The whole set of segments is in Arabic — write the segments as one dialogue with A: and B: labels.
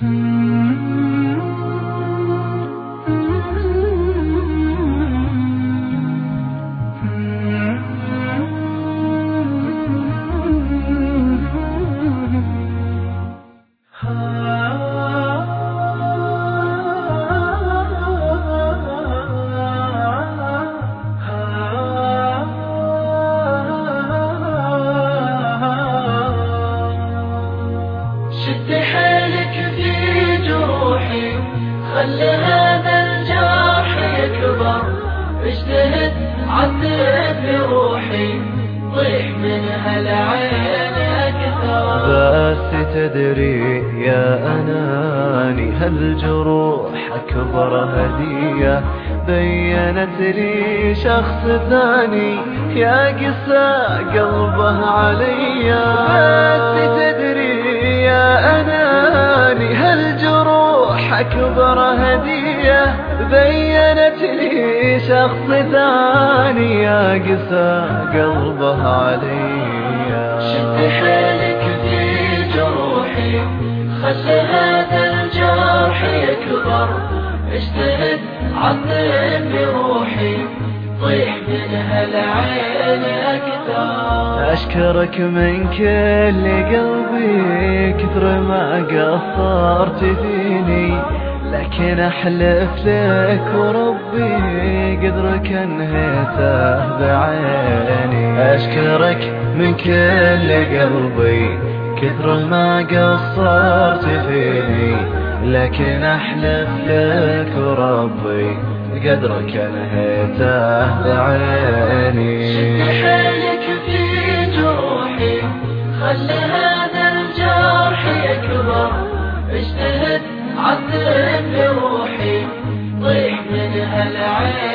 A: شد خل هذا الجرح يكبر. اجتهد عذب روحي طيح من هالعين أكثر.
B: بس تدري يا أناني هالجروح أكبر هدية؟ بينت لي شخص ثاني يا قسى قلبه علي. بس تدري أكبر هدية بينت لي شخص ثاني يا قسى قلبه علي.
A: شد حيلك في جروحي خل هذا الجرح يكبر اجتهد عذب بروحي.
B: أشكرك من كل قلبي كثر ما قصرت فيني. لكن أحلف لك وربي قدرك أنهيته بعيني. أشكرك من كل قلبي كثر ما قصرت فيني. لكن أحلف لك وربي قدرك انهيته بعيني.
A: شد حيلك في جروحي خل هذا الجرح يكبر. اجتهد عذب بروحي طيح من هالعين.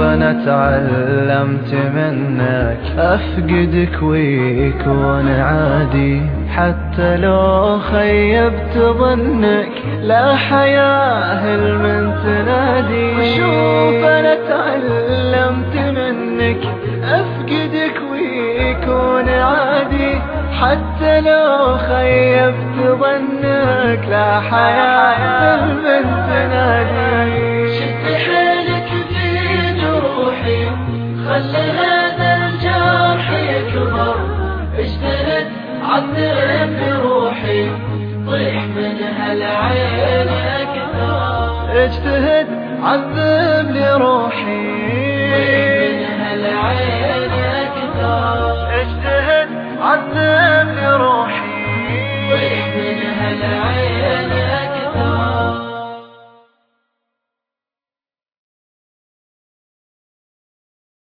B: شوف أنا تعلمت منك. أفقدك ويكون عادي. حتى لو خيبت ظنك لا حياة من تنادي شوف أنا تعلمت منك. أفقدك ويكون عادي. حتى لو خيبت ظنك لا حياة من تنادي
A: عمر بروحي طيح من هالعين أكثر. اجتهد عذب لي روحي طيح من هالعين أكثر.
B: اجتهد عذب